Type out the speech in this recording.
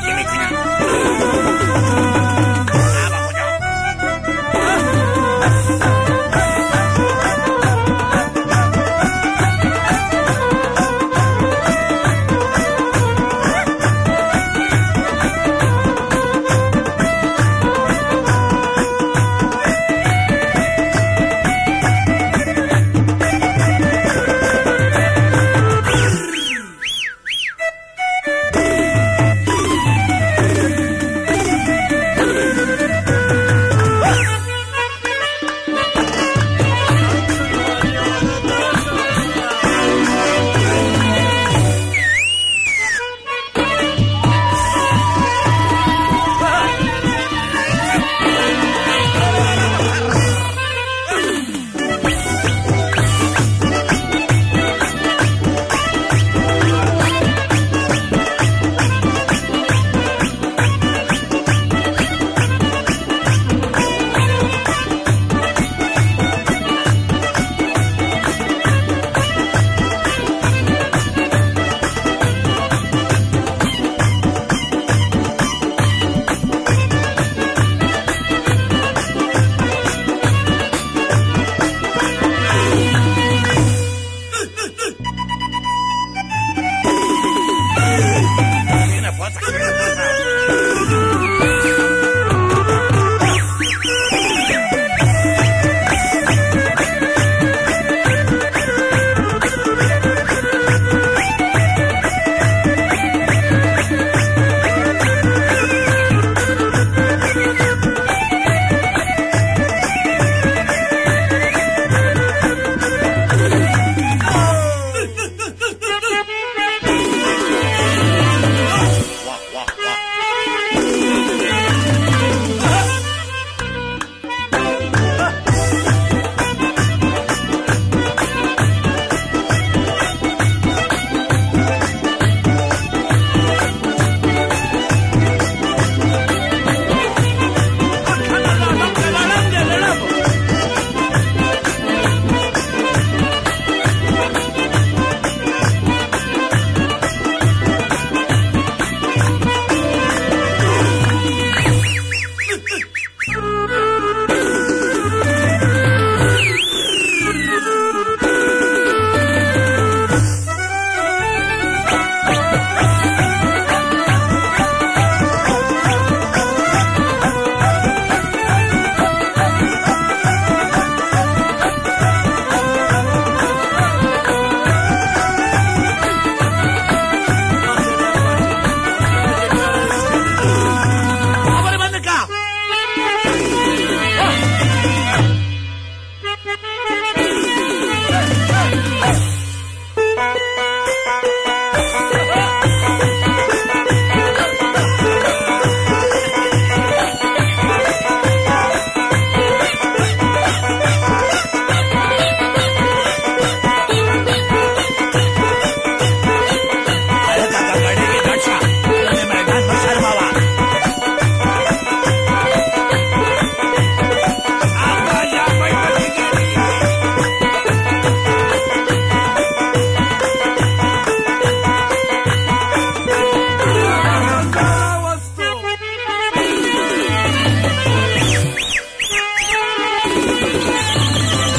Jimmy no, no, no. Thank you.